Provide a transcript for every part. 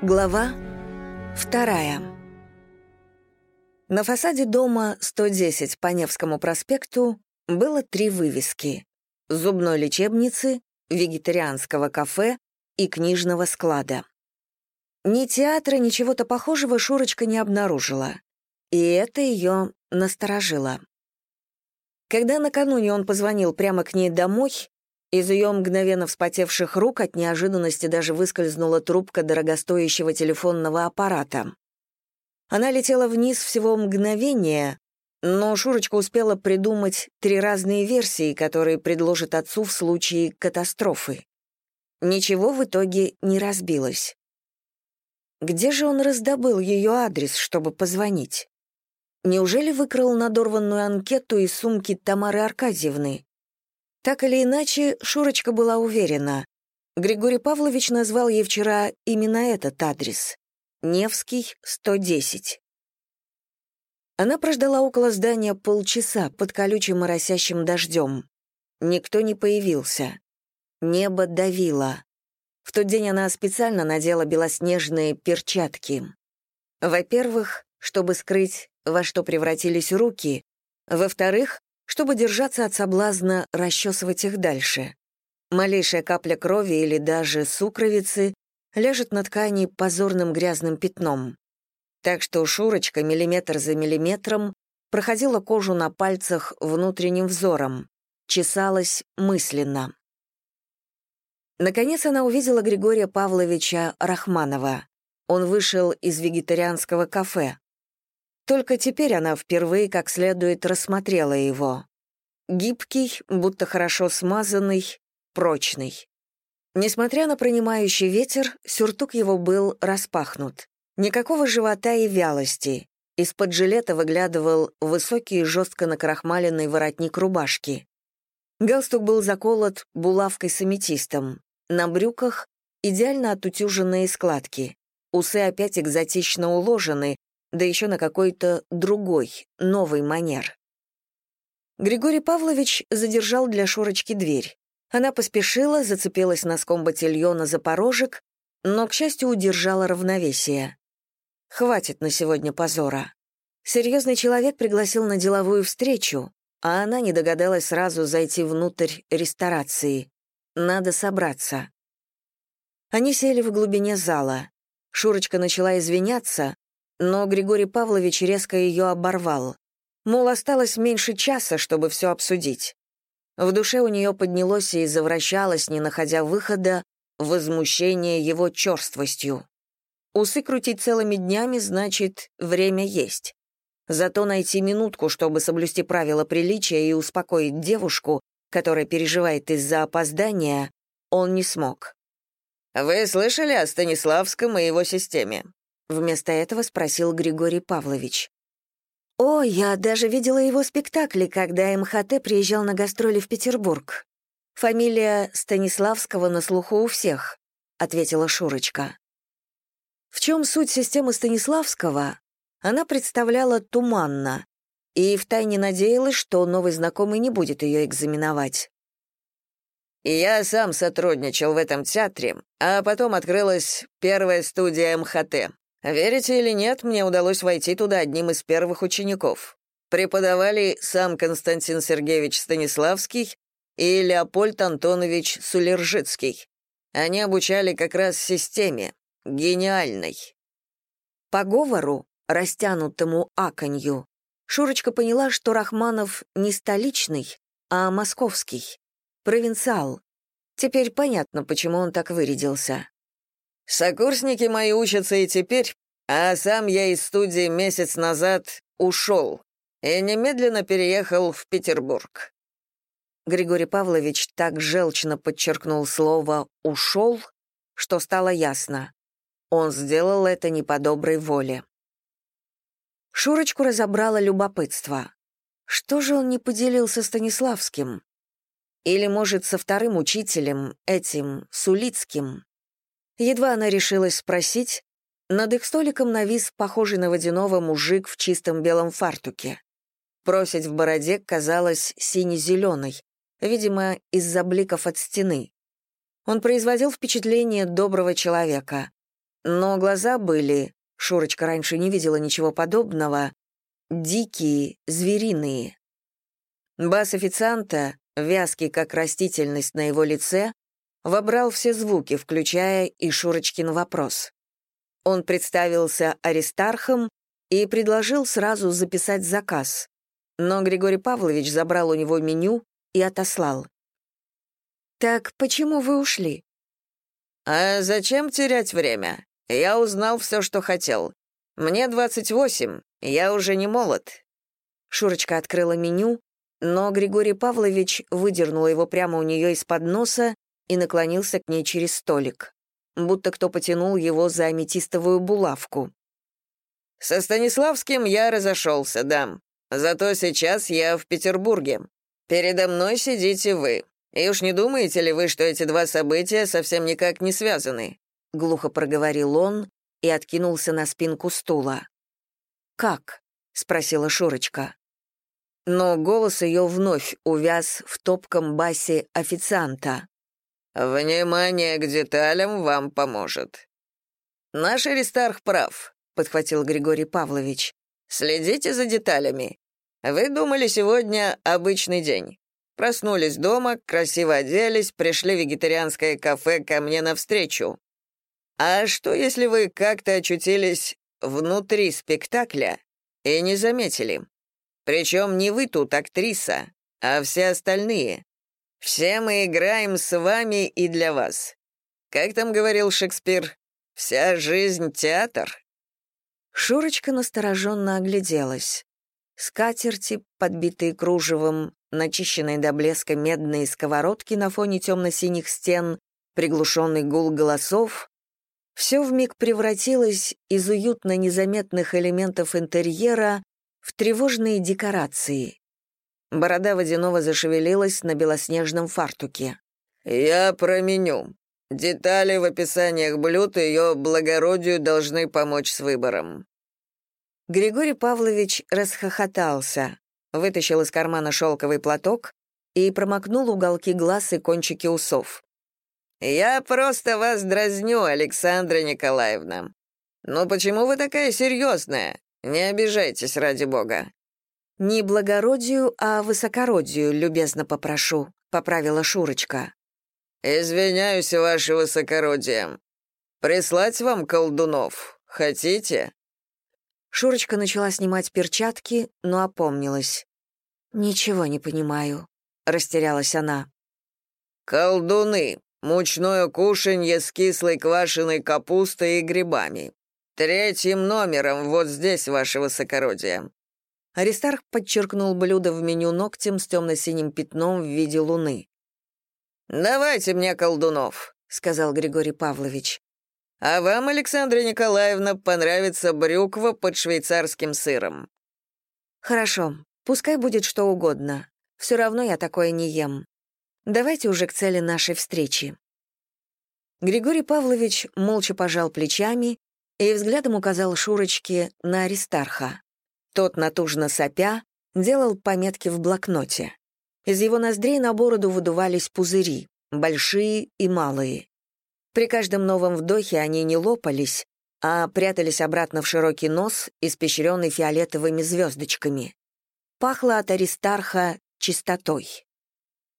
Глава вторая. На фасаде дома 110 по Невскому проспекту было три вывески — зубной лечебницы, вегетарианского кафе и книжного склада. Ни театра, ни чего-то похожего Шурочка не обнаружила, и это ее насторожило. Когда накануне он позвонил прямо к ней домой, из ее мгновенно вспотевших рук от неожиданности даже выскользнула трубка дорогостоящего телефонного аппарата. Она летела вниз всего мгновение, но Шурочка успела придумать три разные версии, которые предложит отцу в случае катастрофы. Ничего в итоге не разбилось. Где же он раздобыл ее адрес, чтобы позвонить? Неужели выкрал надорванную анкету из сумки Тамары Аркадьевны? Так или иначе, Шурочка была уверена. Григорий Павлович назвал ей вчера именно этот адрес. Невский, 110. Она прождала около здания полчаса под колючим моросящим дождем. Никто не появился. Небо давило. В тот день она специально надела белоснежные перчатки. Во-первых, чтобы скрыть, во что превратились руки. Во-вторых, чтобы держаться от соблазна расчесывать их дальше. Малейшая капля крови или даже сукровицы ляжет на ткани позорным грязным пятном. Так что Шурочка миллиметр за миллиметром проходила кожу на пальцах внутренним взором, чесалась мысленно. Наконец она увидела Григория Павловича Рахманова. Он вышел из вегетарианского кафе. Только теперь она впервые как следует рассмотрела его. Гибкий, будто хорошо смазанный, прочный. Несмотря на принимающий ветер, сюртук его был распахнут. Никакого живота и вялости. Из-под жилета выглядывал высокий жестко накрахмаленный воротник рубашки. Галстук был заколот булавкой с аметистом. На брюках идеально отутюженные складки. Усы опять экзотично уложены, да еще на какой-то другой, новый манер. Григорий Павлович задержал для Шурочки дверь. Она поспешила, зацепилась носком ботильона за порожек, но, к счастью, удержала равновесие. Хватит на сегодня позора. Серьезный человек пригласил на деловую встречу, а она не догадалась сразу зайти внутрь ресторации. Надо собраться. Они сели в глубине зала. Шурочка начала извиняться, но Григорий Павлович резко ее оборвал. Мол, осталось меньше часа, чтобы все обсудить. В душе у нее поднялось и завращалось, не находя выхода, возмущение его черствостью. Усы крутить целыми днями значит «время есть». Зато найти минутку, чтобы соблюсти правила приличия и успокоить девушку, которая переживает из-за опоздания, он не смог. «Вы слышали о Станиславском и его системе?» Вместо этого спросил Григорий Павлович. «О, я даже видела его спектакли, когда МХТ приезжал на гастроли в Петербург. Фамилия Станиславского на слуху у всех», — ответила Шурочка. В чем суть системы Станиславского, она представляла туманно и втайне надеялась, что новый знакомый не будет ее экзаменовать. «Я сам сотрудничал в этом театре, а потом открылась первая студия МХТ. Верите или нет, мне удалось войти туда одним из первых учеников. Преподавали сам Константин Сергеевич Станиславский и Леопольд Антонович Сулержицкий. Они обучали как раз системе, гениальной. По говору, растянутому аконью, Шурочка поняла, что Рахманов не столичный, а московский, провинциал. Теперь понятно, почему он так вырядился. Сокурсники мои учатся и теперь, а сам я из студии месяц назад ушел и немедленно переехал в Петербург». Григорий Павлович так желчно подчеркнул слово «ушел», что стало ясно. Он сделал это не по доброй воле. Шурочку разобрало любопытство. Что же он не поделился Станиславским? Или, может, со вторым учителем, этим, Сулицким? Едва она решилась спросить, над их столиком навис похожий на водяного мужик в чистом белом фартуке. Просить в бороде казалась сине-зеленой, видимо, из-за бликов от стены. Он производил впечатление доброго человека. но глаза были, Шурочка раньше не видела ничего подобного, дикие, звериные. Бас официанта, вязкий как растительность на его лице, вобрал все звуки, включая и Шурочкин вопрос. Он представился Аристархом и предложил сразу записать заказ, но Григорий Павлович забрал у него меню и отослал. «Так почему вы ушли?» «А зачем терять время? Я узнал все, что хотел. Мне 28, я уже не молод». Шурочка открыла меню, но Григорий Павлович выдернул его прямо у нее из-под носа и наклонился к ней через столик, будто кто потянул его за аметистовую булавку. «Со Станиславским я разошелся, да. Зато сейчас я в Петербурге. Передо мной сидите вы. И уж не думаете ли вы, что эти два события совсем никак не связаны?» — глухо проговорил он и откинулся на спинку стула. «Как?» — спросила Шурочка. Но голос ее вновь увяз в топком басе официанта. «Внимание к деталям вам поможет». «Наш Аристарх прав», — подхватил Григорий Павлович. «Следите за деталями. Вы думали, сегодня обычный день. Проснулись дома, красиво оделись, пришли в вегетарианское кафе ко мне навстречу. А что, если вы как-то очутились внутри спектакля и не заметили? Причем не вы тут актриса, а все остальные. Все мы играем с вами и для вас. Как там говорил Шекспир, вся жизнь — театр. Шурочка настороженно огляделась. Скатерти, подбитые кружевом, начищенные до блеска медные сковородки на фоне темно-синих стен, приглушенный гул голосов — все вмиг превратилось из уютно незаметных элементов интерьера в тревожные декорации. Борода водяного зашевелилась на белоснежном фартуке. «Я променю. Детали в описаниях блюд ее благородию должны помочь с выбором». Григорий Павлович расхохотался, вытащил из кармана шелковый платок и промокнул уголки глаз и кончики усов. «Я просто вас дразню, Александра Николаевна. Но почему вы такая серьезная? Не обижайтесь, ради бога». «Не благородию, а высокородию, любезно попрошу», — поправила Шурочка. «Извиняюсь, ваше высокородие. Прислать вам колдунов? Хотите?» Шурочка начала снимать перчатки, но опомнилась. «Ничего не понимаю», — растерялась она. «Колдуны. Мучное кушанье с кислой квашеной капустой и грибами. «Третьим номером, вот здесь, ваше высокородие». Аристарх подчеркнул блюдо в меню ногтем с темно-синим пятном в виде луны. «Давайте мне колдунов», — сказал Григорий Павлович. «А вам, Александра Николаевна, понравится брюква под швейцарским сыром». «Хорошо, пускай будет что угодно. Все равно я такое не ем. Давайте уже к цели нашей встречи». Григорий Павлович молча пожал плечами и взглядом указал Шурочке на Аристарха. Тот, натужно сопя, делал пометки в блокноте. Из его ноздрей на бороду выдувались пузыри, большие и малые. При каждом новом вдохе они не лопались, а прятались обратно в широкий нос, испещренный фиолетовыми звездочками. Пахло от Аристарха чистотой.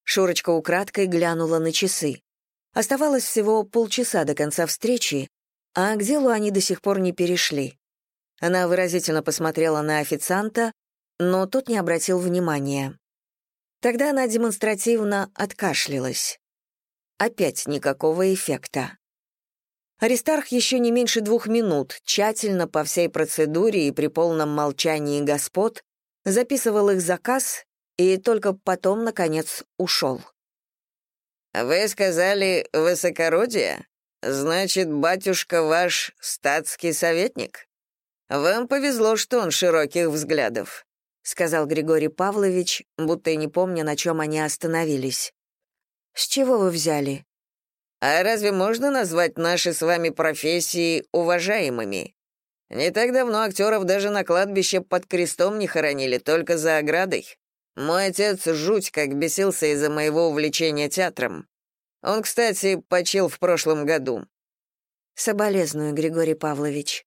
Шурочка украдкой глянула на часы. Оставалось всего полчаса до конца встречи, а к делу они до сих пор не перешли. Она выразительно посмотрела на официанта, но тот не обратил внимания. Тогда она демонстративно откашлялась. Опять никакого эффекта. Аристарх еще не меньше двух минут, тщательно по всей процедуре и при полном молчании господ, записывал их заказ и только потом, наконец, ушел. «Вы сказали «высокородие»?» «Значит, батюшка ваш статский советник? Вам повезло, что он широких взглядов», — сказал Григорий Павлович, будто и не помня, на чем они остановились. «С чего вы взяли?» «А разве можно назвать наши с вами профессии уважаемыми? Не так давно актеров даже на кладбище под крестом не хоронили, только за оградой. Мой отец жуть как бесился из-за моего увлечения театром. Он, кстати, почил в прошлом году. Соболезную, Григорий Павлович.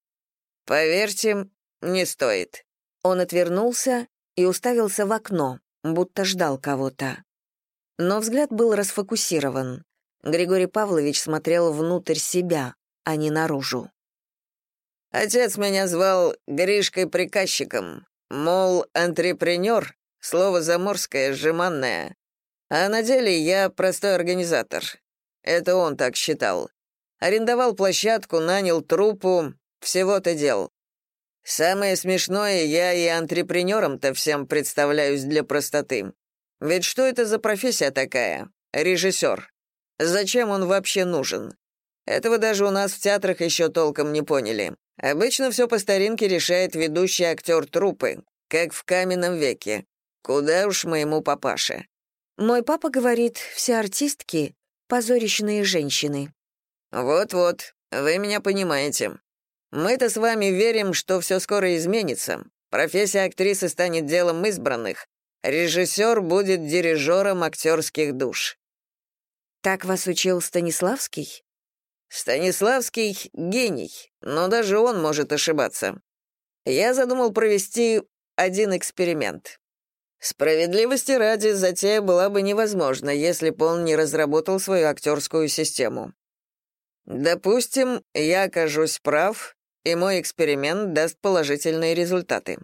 Поверьте, не стоит. Он отвернулся и уставился в окно, будто ждал кого-то. Но взгляд был расфокусирован. Григорий Павлович смотрел внутрь себя, а не наружу. Отец меня звал Гришкой-приказчиком. Мол, антрепренер — слово заморское, жеманное. А на деле я простой организатор. Это он так считал. Арендовал площадку, нанял труппу, всего-то дел. Самое смешное, я и антрепренером-то всем представляюсь для простоты. Ведь что это за профессия такая? Режиссер. Зачем он вообще нужен? Этого даже у нас в театрах еще толком не поняли. Обычно все по старинке решает ведущий актер труппы, как в каменном веке. Куда уж моему папаше. Мой папа говорит, все артистки — позорищные женщины. Вот-вот, вы меня понимаете. Мы-то с вами верим, что все скоро изменится. Профессия актрисы станет делом избранных. Режиссер будет дирижером актерских душ. Так вас учил Станиславский? Станиславский — гений, но даже он может ошибаться. Я задумал провести один эксперимент. Справедливости ради, затея была бы невозможна, если бы он не разработал свою актерскую систему. Допустим, я окажусь прав, и мой эксперимент даст положительные результаты.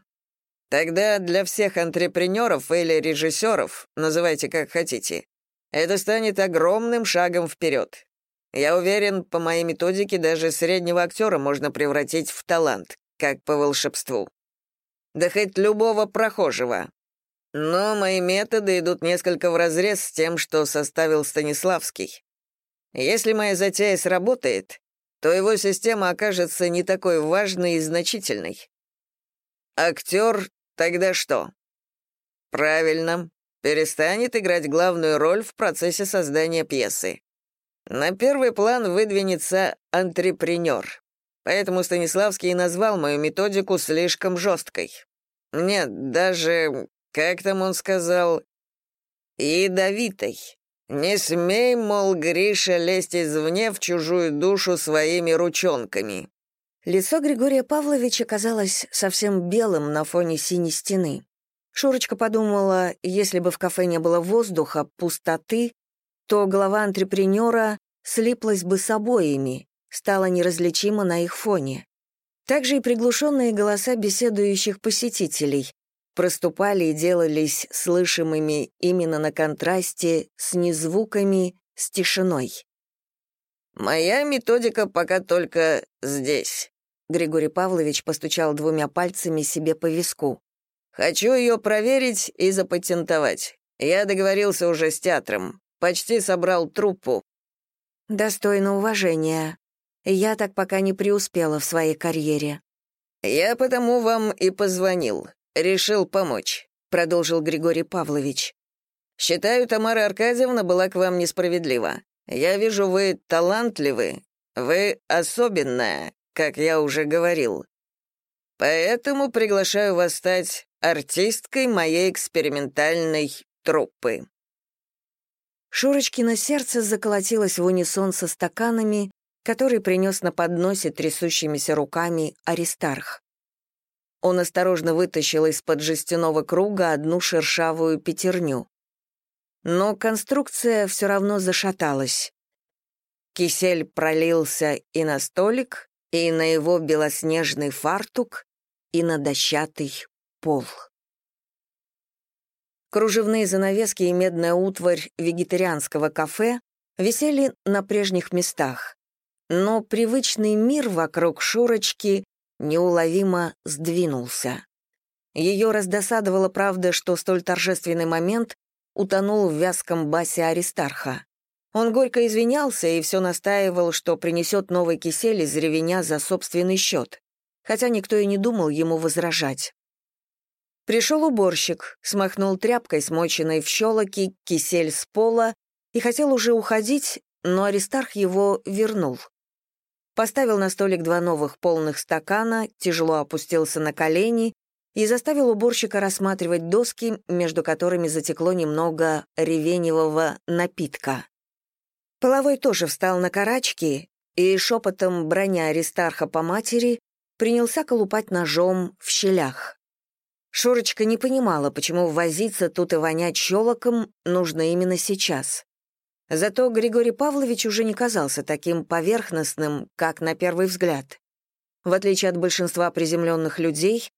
Тогда для всех антрепренеров или режиссеров, называйте как хотите, это станет огромным шагом вперед. Я уверен, по моей методике даже среднего актера можно превратить в талант, как по волшебству. Да хоть любого прохожего. Но мои методы идут несколько вразрез с тем, что составил Станиславский. Если моя затея сработает, то его система окажется не такой важной и значительной. Актер тогда что? Правильно, перестанет играть главную роль в процессе создания пьесы. На первый план выдвинется антрепренер. Поэтому Станиславский и назвал мою методику слишком жесткой. Нет, даже, как там он сказал, ядовитой. «Не смей, мол, Гриша, лезть извне в чужую душу своими ручонками». Лицо Григория Павловича казалось совсем белым на фоне синей стены. Шурочка подумала, если бы в кафе не было воздуха, пустоты, то голова антрепренера слиплась бы с обоими, стала неразличима на их фоне. Также и приглушенные голоса беседующих посетителей, проступали и делались слышимыми именно на контрасте с незвуками, с тишиной. «Моя методика пока только здесь», — Григорий Павлович постучал двумя пальцами себе по виску. «Хочу ее проверить и запатентовать. Я договорился уже с театром, почти собрал труппу». «Достойно уважения. Я так пока не преуспела в своей карьере». «Я потому вам и позвонил решил помочь», — продолжил Григорий Павлович. «Считаю, Тамара Аркадьевна была к вам несправедлива. Я вижу, вы талантливы, вы особенная, как я уже говорил. Поэтому приглашаю вас стать артисткой моей экспериментальной труппы». Шурочкино сердце заколотилось в унисон со стаканами, который принес на подносе трясущимися руками Аристарх. Он осторожно вытащил из-под жестяного круга одну шершавую пятерню. Но конструкция все равно зашаталась. Кисель пролился и на столик, и на его белоснежный фартук, и на дощатый пол. Кружевные занавески и медная утварь вегетарианского кафе висели на прежних местах, но привычный мир вокруг Шурочки неуловимо сдвинулся. Ее раздосадовала правда, что столь торжественный момент утонул в вязком басе Аристарха. Он горько извинялся и все настаивал, что принесет новый кисель из ревеня за собственный счет, хотя никто и не думал ему возражать. Пришел уборщик, смахнул тряпкой, смоченной в щелоки, кисель с пола и хотел уже уходить, но Аристарх его вернул поставил на столик два новых полных стакана, тяжело опустился на колени и заставил уборщика рассматривать доски, между которыми затекло немного ревеневого напитка. Половой тоже встал на карачки и, шепотом броня Аристарха по матери, принялся колупать ножом в щелях. Шурочка не понимала, почему возиться тут и вонять щелоком нужно именно сейчас. Зато Григорий Павлович уже не казался таким поверхностным, как на первый взгляд. В отличие от большинства приземленных людей,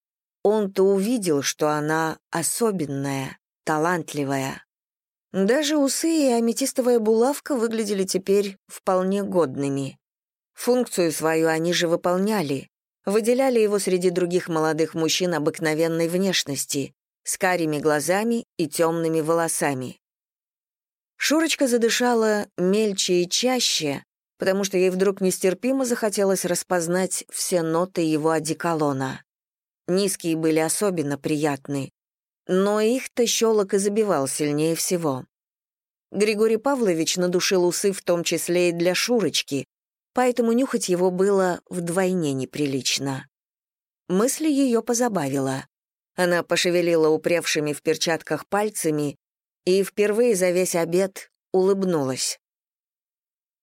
он-то увидел, что она особенная, талантливая. Даже усы и аметистовая булавка выглядели теперь вполне годными. Функцию свою они же выполняли, выделяли его среди других молодых мужчин обыкновенной внешности, с карими глазами и темными волосами. Шурочка задышала мельче и чаще, потому что ей вдруг нестерпимо захотелось распознать все ноты его одеколона. Низкие были особенно приятны, но их-то щелок и забивал сильнее всего. Григорий Павлович надушил усы в том числе и для Шурочки, поэтому нюхать его было вдвойне неприлично. Мысль ее позабавила. Она пошевелила упревшими в перчатках пальцами и впервые за весь обед улыбнулась.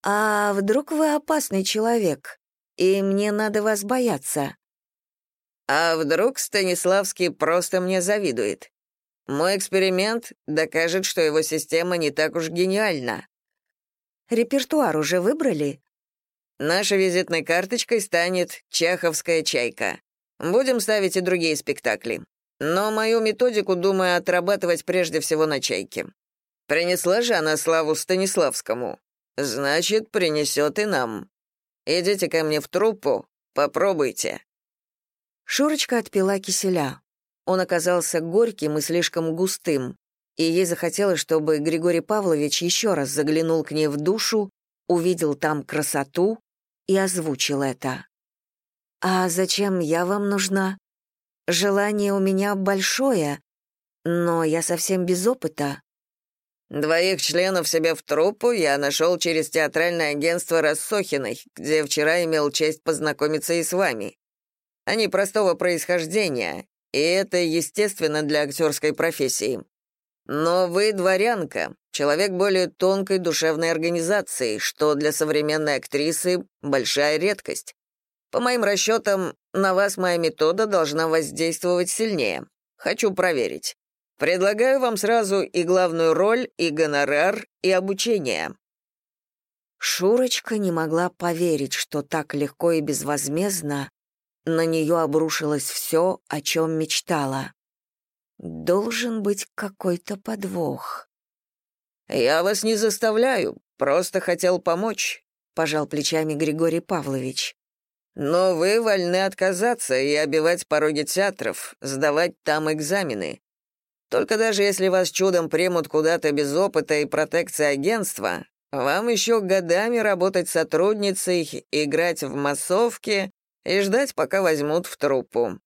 «А вдруг вы опасный человек, и мне надо вас бояться?» «А вдруг Станиславский просто мне завидует? Мой эксперимент докажет, что его система не так уж гениальна». «Репертуар уже выбрали?» Нашей визитной карточкой станет «Чеховская чайка». Будем ставить и другие спектакли. Но мою методику думаю отрабатывать прежде всего на чайке. Принесла же она славу Станиславскому. Значит, принесет и нам. Идите ко мне в труппу, попробуйте». Шурочка отпила киселя. Он оказался горьким и слишком густым, и ей захотелось, чтобы Григорий Павлович еще раз заглянул к ней в душу, увидел там красоту и озвучил это. «А зачем я вам нужна? Желание у меня большое, но я совсем без опыта». «Двоих членов себе в труппу я нашел через театральное агентство Рассохиной, где вчера имел честь познакомиться и с вами. Они простого происхождения, и это естественно для актерской профессии. Но вы дворянка, человек более тонкой душевной организации, что для современной актрисы большая редкость. По моим расчетам, на вас моя метода должна воздействовать сильнее. Хочу проверить. Предлагаю вам сразу и главную роль, и гонорар, и обучение». Шурочка не могла поверить, что так легко и безвозмездно на нее обрушилось все, о чем мечтала. Должен быть какой-то подвох. «Я вас не заставляю, просто хотел помочь», — пожал плечами Григорий Павлович. «Но вы вольны отказаться и обивать пороги театров, сдавать там экзамены. Только даже если вас чудом примут куда-то без опыта и протекции агентства, вам еще годами работать сотрудницей, играть в массовке и ждать, пока возьмут в труппу.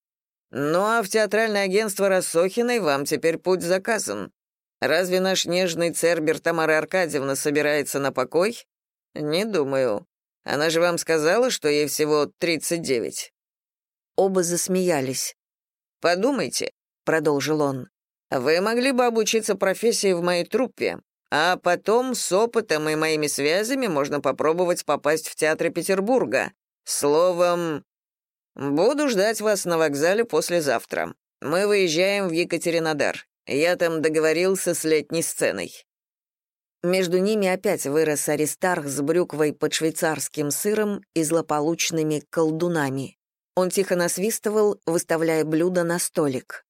Ну а в театральное агентство Рассохиной вам теперь путь заказан. Разве наш нежный Цербер Тамара Аркадьевна собирается на покой? Не думаю. Она же вам сказала, что ей всего 39. Оба засмеялись. «Подумайте», — продолжил он, «вы могли бы обучиться профессии в моей труппе, а потом с опытом и моими связями можно попробовать попасть в театры Петербурга. Словом, «Буду ждать вас на вокзале послезавтра. Мы выезжаем в Екатеринодар. Я там договорился с летней сценой». Между ними опять вырос Аристарх с брюквой под швейцарским сыром и злополучными колдунами. Он тихо насвистывал, выставляя блюдо на столик.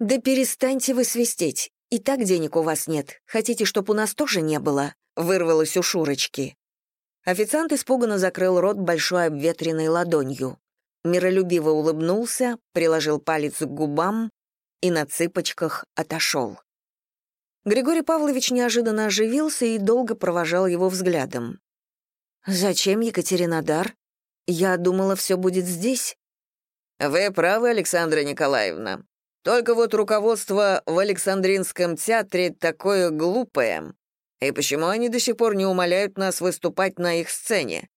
«Да перестаньте вы свистеть. И так денег у вас нет. Хотите, чтобы у нас тоже не было?» — вырвалось у Шурочки. Официант испуганно закрыл рот большой обветренной ладонью миролюбиво улыбнулся, приложил палец к губам и на цыпочках отошел. Григорий Павлович неожиданно оживился и долго провожал его взглядом. «Зачем Екатеринодар? Я думала, все будет здесь». «Вы правы, Александра Николаевна. Только вот руководство в Александринском театре такое глупое. И почему они до сих пор не умоляют нас выступать на их сцене?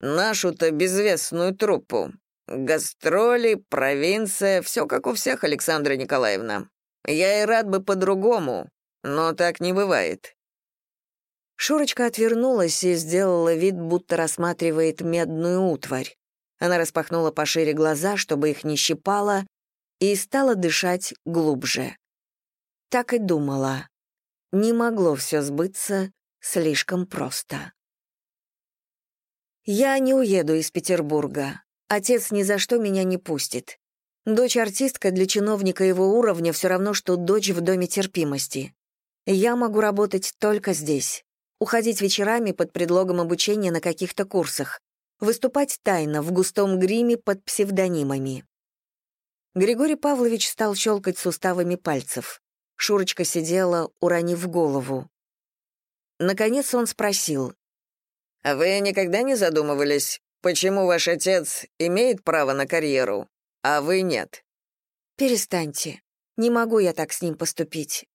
Нашу-то безвестную труппу. Гастроли, провинция, все как у всех, Александра Николаевна. Я и рад бы по-другому, но так не бывает. Шурочка отвернулась и сделала вид, будто рассматривает медную утварь. Она распахнула пошире глаза, чтобы их не щипало, и стала дышать глубже. Так и думала. Не могло все сбыться слишком просто. Я не уеду из Петербурга. Отец ни за что меня не пустит. Дочь-артистка для чиновника его уровня все равно, что дочь в доме терпимости. Я могу работать только здесь. Уходить вечерами под предлогом обучения на каких-то курсах. Выступать тайно, в густом гриме под псевдонимами. Григорий Павлович стал щелкать суставами пальцев. Шурочка сидела, уронив голову. Наконец он спросил. «А вы никогда не задумывались, почему ваш отец имеет право на карьеру, а вы нет?» «Перестаньте. Не могу я так с ним поступить.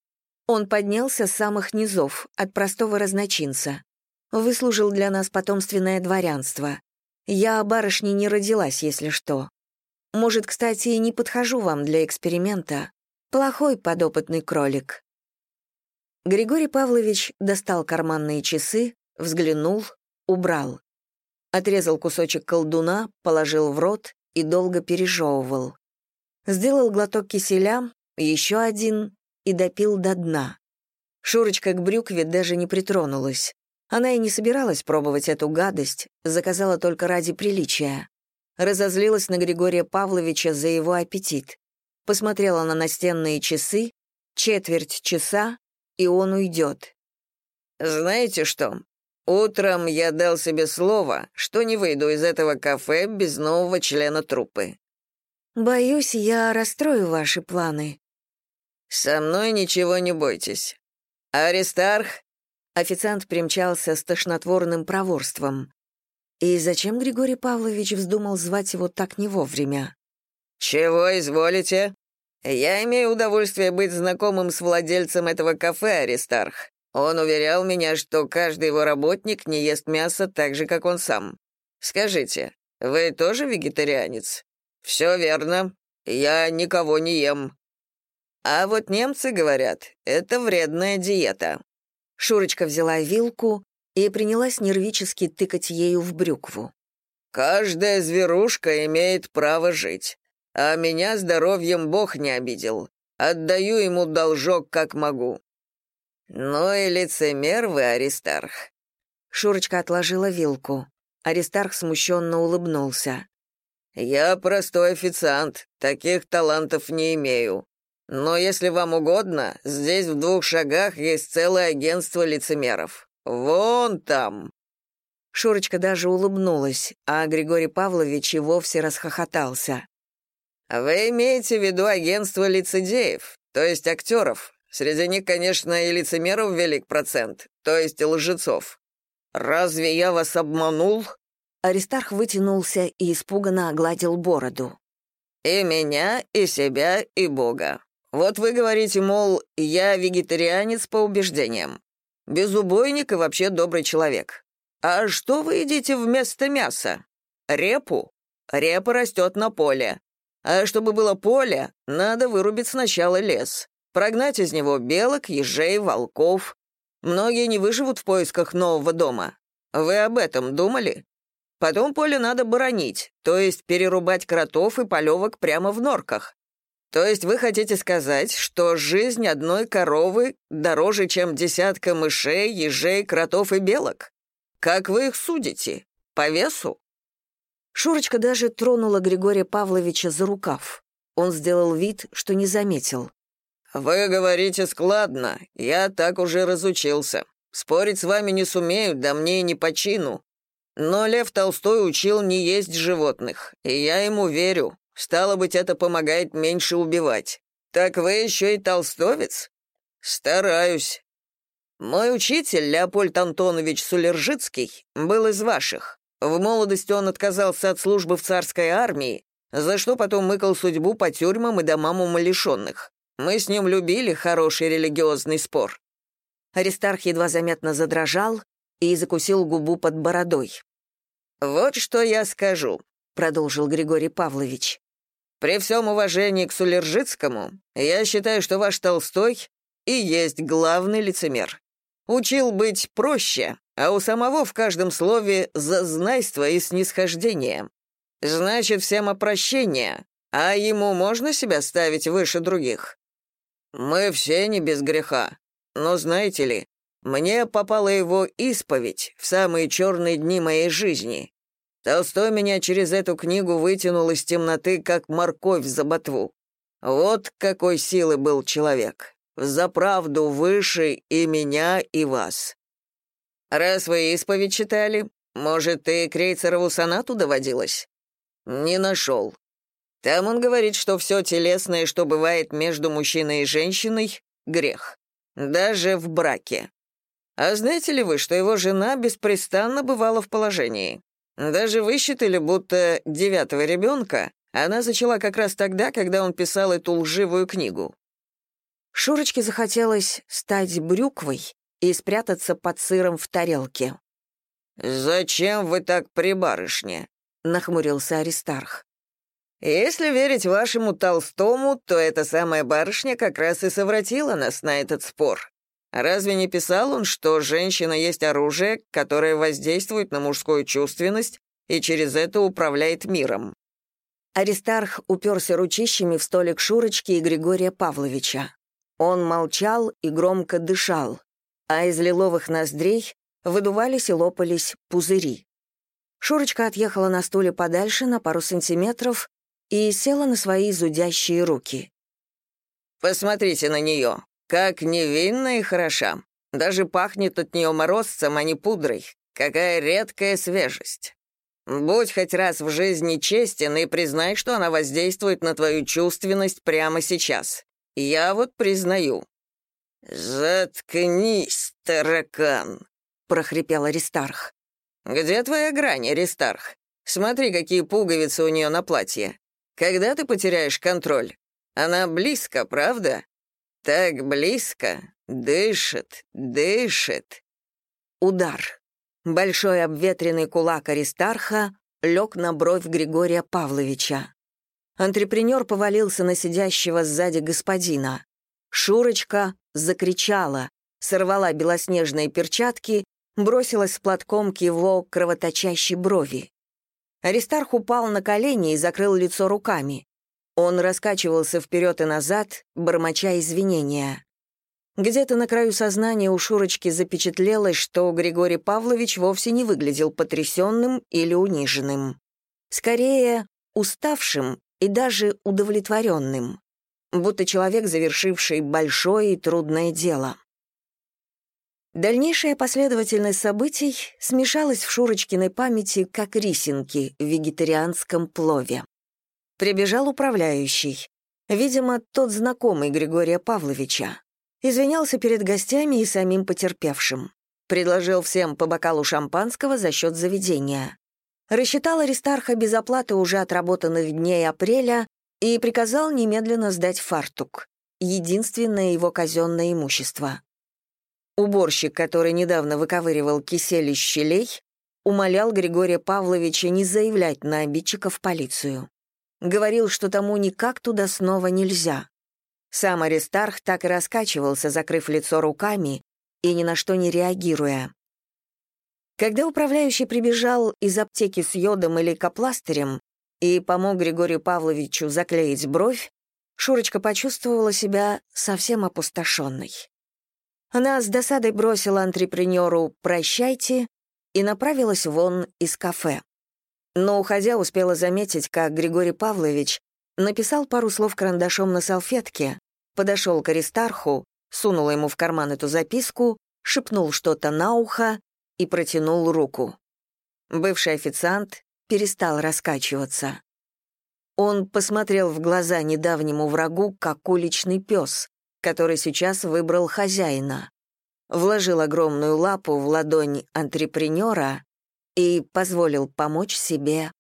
Он поднялся с самых низов, от простого разночинца. Выслужил для нас потомственное дворянство. Я барышней не родилась, если что. Может, кстати, и не подхожу вам для эксперимента. Плохой подопытный кролик». Григорий Павлович достал карманные часы, взглянул, убрал. Отрезал кусочек колдуна, положил в рот и долго пережевывал. Сделал глоток киселя, еще один и допил до дна. Шурочка к брюкве даже не притронулась. Она и не собиралась пробовать эту гадость, заказала только ради приличия разозлилась на Григория Павловича за его аппетит. Посмотрела на настенные часы, четверть часа, и он уйдет. «Знаете что? Утром я дал себе слово, что не выйду из этого кафе без нового члена труппы». «Боюсь, я расстрою ваши планы». «Со мной ничего не бойтесь. Аристарх?» Официант примчался с тошнотворным проворством. И зачем Григорий Павлович вздумал звать его так не вовремя? «Чего изволите? Я имею удовольствие быть знакомым с владельцем этого кафе, Аристарх. Он уверял меня, что каждый его работник не ест мясо так же, как он сам. Скажите, вы тоже вегетарианец? Все верно. Я никого не ем. А вот немцы говорят, это вредная диета. Шурочка взяла вилку и принялась нервически тыкать ею в брюкву. «Каждая зверушка имеет право жить, а меня здоровьем Бог не обидел. Отдаю ему должок, как могу». «Ну и лицемер вы, Аристарх». Шурочка отложила вилку. Аристарх смущенно улыбнулся. «Я простой официант, таких талантов не имею. Но если вам угодно, здесь в двух шагах есть целое агентство лицемеров. «Вон там!» Шурочка даже улыбнулась, а Григорий Павлович и вовсе расхохотался. «Вы имеете в виду агентство лицедеев, то есть актеров. Среди них, конечно, и лицемеров велик процент, то есть лжецов. Разве я вас обманул?» Аристарх вытянулся и испуганно огладил бороду. «И меня, и себя, и Бога. Вот вы говорите, мол, я вегетарианец по убеждениям. Безубойник и вообще добрый человек. А что вы едите вместо мяса? Репу? Репа растет на поле. А чтобы было поле, надо вырубить сначала лес. Прогнать из него белок, ежей, волков. Многие не выживут в поисках нового дома. Вы об этом думали? Потом поле надо боронить, то есть перерубать кротов и полевок прямо в норках. То есть вы хотите сказать, что жизнь одной коровы дороже, чем десятка мышей, ежей, кротов и белок? Как вы их судите? По весу? Шурочка даже тронула Григория Павловича за рукав. Он сделал вид, что не заметил. «Вы говорите складно, я так уже разучился. Спорить с вами не сумею, да мне и не по чину. Но Лев Толстой учил не есть животных, и я ему верю. Стало быть, это помогает меньше убивать. Так вы еще и толстовец? Стараюсь. Мой учитель, Леопольд Антонович Сулержицкий, был из ваших. В молодости он отказался от службы в царской армии, за что потом мыкал судьбу по тюрьмам и домам умалишенных. Мы с ним любили хороший религиозный спор». Аристарх едва заметно задрожал и закусил губу под бородой. «Вот что я скажу», — продолжил Григорий Павлович. При всем уважении к Сулержицкому, я считаю, что ваш Толстой и есть главный лицемер. Учил быть проще, а у самого в каждом слове зазнайство и снисхождение. Значит, всем опрощение, а ему можно себя ставить выше других? Мы все не без греха, но знаете ли, мне попала его исповедь в самые черные дни моей жизни. Толстой меня через эту книгу вытянул из темноты, как морковь за ботву. Вот какой силы был человек. За правду выше и меня, и вас. Раз вы исповедь читали, может, и Крейцерову сонату доводилось? Не нашел. Там он говорит, что все телесное, что бывает между мужчиной и женщиной, — грех. Даже в браке. А знаете ли вы, что его жена беспрестанно бывала в положении? Даже высчитали, будто девятого ребенка она зачала как раз тогда, когда он писал эту лживую книгу. Шурочке захотелось стать брюквой и спрятаться под сыром в тарелке. «Зачем вы так при барышне?» — нахмурился Аристарх. «Если верить вашему Толстому, то эта самая барышня как раз и совратила нас на этот спор. Разве не писал он, что женщина есть оружие, которое воздействует на мужскую чувственность и через это управляет миром?» Аристарх уперся ручищами в столик Шурочки и Григория Павловича. Он молчал и громко дышал, а из лиловых ноздрей выдувались и лопались пузыри. Шурочка отъехала на стуле подальше на пару сантиметров и села на свои зудящие руки. «Посмотрите на нее. Как невинна и хороша. Даже пахнет от нее морозцем, а не пудрой. Какая редкая свежесть. Будь хоть раз в жизни честен и признай, что она воздействует на твою чувственность прямо сейчас. Я вот признаю». «Заткнись, таракан», — прохрипел Аристарх. «Где твоя грань, Аристарх? Смотри, какие пуговицы у нее на платье. Когда ты потеряешь контроль? Она близко, правда? Так близко, дышит, дышит. Удар. Большой обветренный кулак Аристарха лег на бровь Григория Павловича. Антрепренер повалился на сидящего сзади господина. Шурочка закричала, сорвала белоснежные перчатки, бросилась с платком к его кровоточащей брови. Аристарх упал на колени и закрыл лицо руками. Он раскачивался вперед и назад, бормоча извинения. Где-то на краю сознания у Шурочки запечатлелось, что Григорий Павлович вовсе не выглядел потрясенным или униженным. Скорее, уставшим и даже удовлетворенным, будто человек, завершивший большое и трудное дело. Дальнейшая последовательность событий смешалась в Шурочкиной памяти, как рисинки в вегетарианском плове. Прибежал управляющий. Видимо, тот знакомый Григория Павловича. Извинялся перед гостями и самим потерпевшим. Предложил всем по бокалу шампанского за счет заведения. Рассчитал Аристарха без оплаты уже отработанных дней апреля и приказал немедленно сдать фартук. Единственное его казенное имущество. Уборщик, который недавно выковыривал кисель из щелей, умолял Григория Павловича не заявлять на в полицию. Говорил, что тому никак туда снова нельзя. Сам Аристарх так и раскачивался, закрыв лицо руками и ни на что не реагируя. Когда управляющий прибежал из аптеки с йодом или капластырем и помог Григорию Павловичу заклеить бровь, Шурочка почувствовала себя совсем опустошенной. Она с досадой бросила антрепренеру «прощайте» и направилась вон из кафе но, уходя, успела заметить, как Григорий Павлович написал пару слов карандашом на салфетке, подошел к Аристарху, сунул ему в карман эту записку, шепнул что-то на ухо и протянул руку. Бывший официант перестал раскачиваться. Он посмотрел в глаза недавнему врагу, как уличный пес, который сейчас выбрал хозяина. Вложил огромную лапу в ладонь антрепренера и позволил помочь себе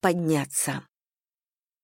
подняться.